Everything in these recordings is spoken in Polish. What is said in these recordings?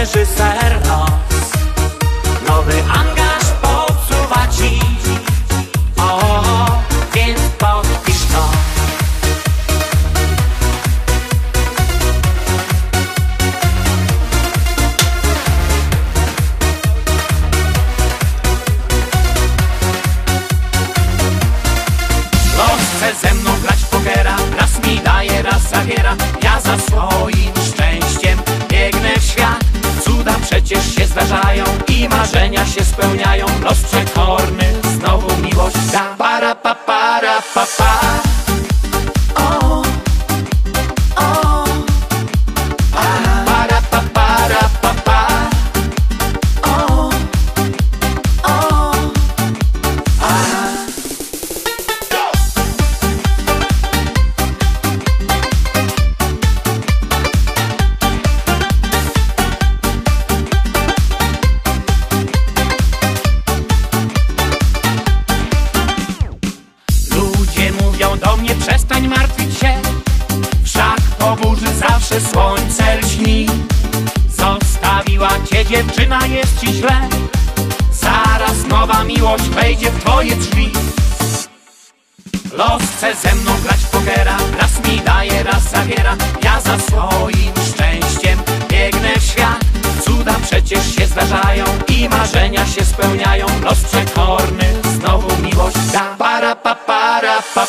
Reżyser los Nowy angaż podsuwa ci. O, więc podpisz to. Los chce ze mną grać w pokera? Raz mi daje, raz zabiera. Ja za swoim przecież się zdarzają I marzenia się spełniają. Los przekorny znowu Los chce ze mną grać w pokera. Raz mi daje, raz zabiera. Ja za swoim szczęściem biegnę w świat. Cuda przecież się zdarzają I marzenia się spełniają. Los przekorny znowu miłość da Para pa para pa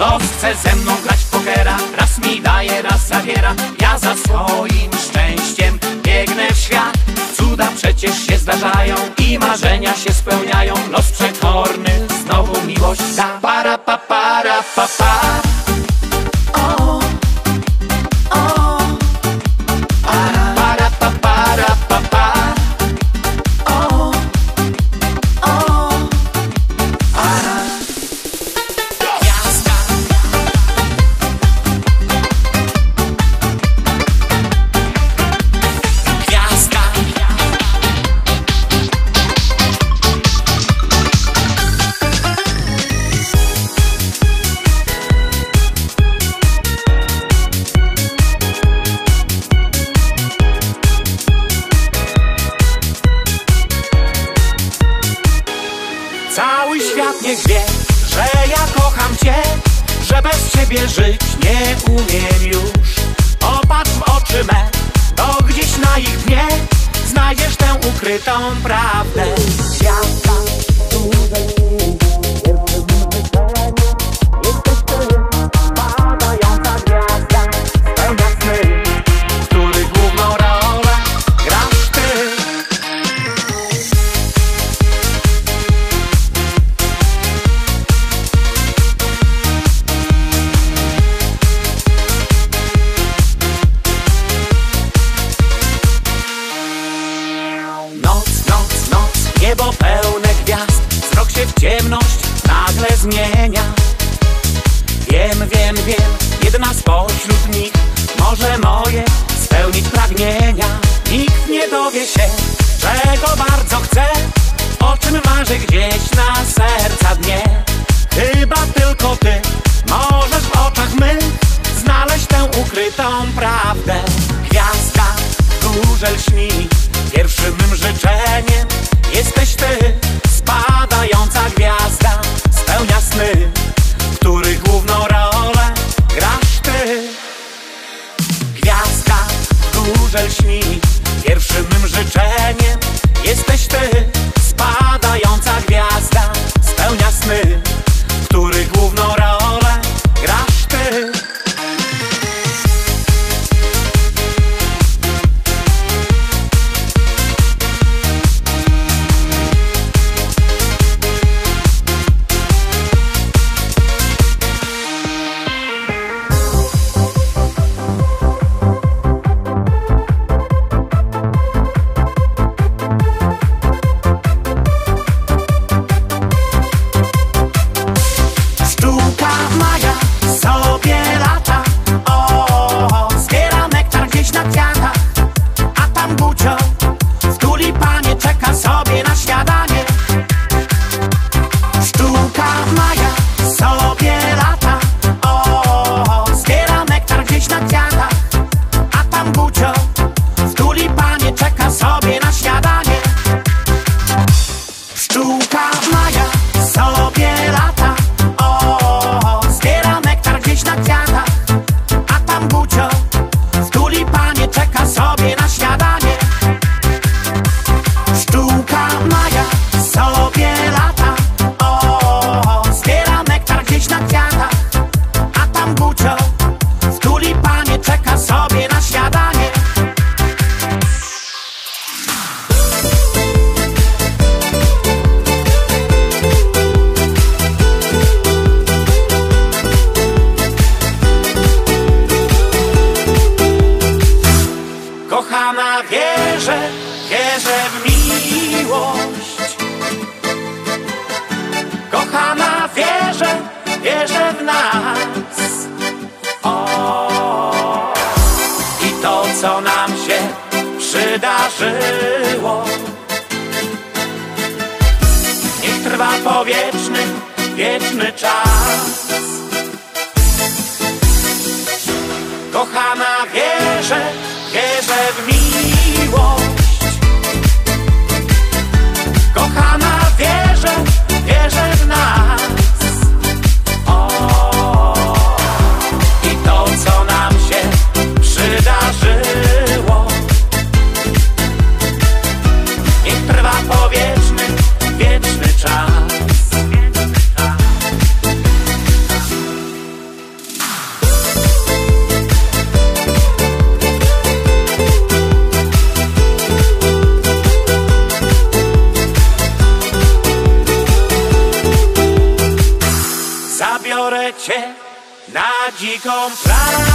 Los chce ze mną grać w pokera. Raz mi daje, raz zabiera. Ja za swoim szczęściem biegnę w świat. Cuda przecież się zdarzają I marzenia się spełniają. Los przekorny znowu miłość. Da Para pa para pa niech wie, że ja kocham cię Że bez ciebie żyć nie umiem już. Popatrz w oczy me, to gdzieś na ich dnie Znajdziesz tę ukrytą prawdę. Duże czego bardzo chcę O czym marzy gdzieś na serca dnie. Chyba tylko ty możesz w oczach mych Znaleźć tę ukrytą prawdę. Gwiazda górze lśni Pierwszym mym życzeniem jesteś ty. Spadająca gwiazda spełnia sny W których główną rolę grasz ty. Gwiazda górze lśni Pierwszym mym życzeniem jesteś ty. wydarzyło Niech trwa powieczny, wieczny czas. Kochana wierzę come. fly.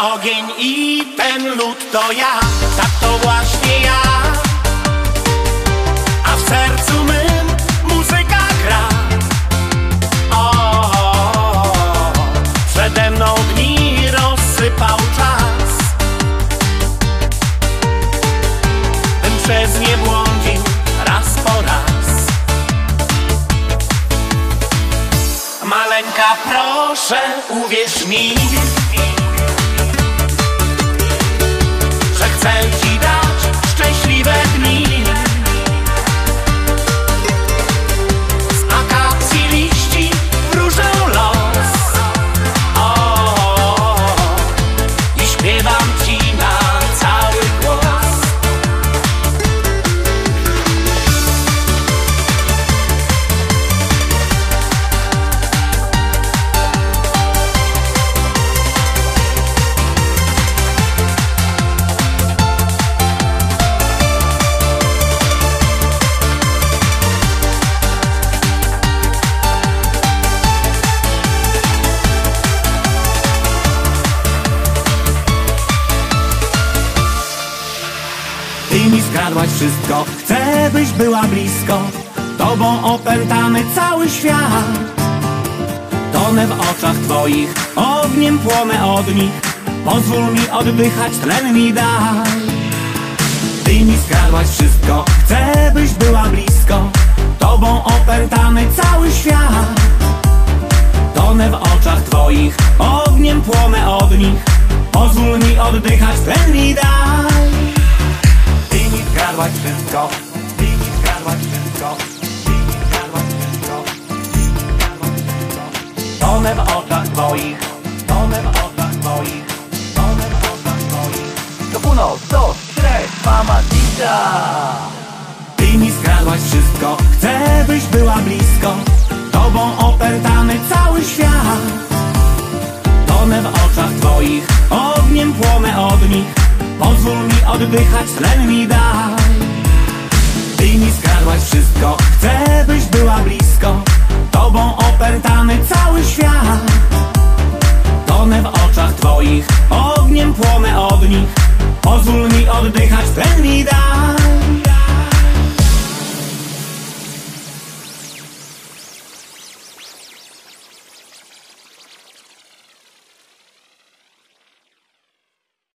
Ogień i ten lód to ja, tak to właśnie ja. A w sercu mym muzyka gra. O, przede mną dni rozsypał czas. Bym przez nie błądził raz po raz. Maleńka, proszę, uwierz mi. Że Tobą opętamy cały świat. Tonę w oczach twoich, ogniem płonę od nich. Pozwól mi oddychać, tlen mi daj Ty mi skradłaś wszystko, chcę byś była blisko. Tobą opętamy cały świat. Tonę w oczach twoich, ogniem płonę od nich. Pozwól mi oddychać, tlen mi daj ty mi skradłaś wszystko, ty mi skradłaś wszystko, Tonę w oczach twoich, tonę w oczach twoich, tonę w oczach twoich. To uno, dos, tres, mamacita. Ty mi skradłaś wszystko, chcę byś była blisko. Tobą opętamy cały świat. Tonę w oczach twoich, ogniem płonę od nich. Pozwól mi oddychać, tlen mi daj. Ty mi skradłaś wszystko, chcę byś była blisko Tobą opętamy cały świat. Tonę w oczach twoich, ogniem płonę od nich. Pozwól mi oddychać, tlen mi daj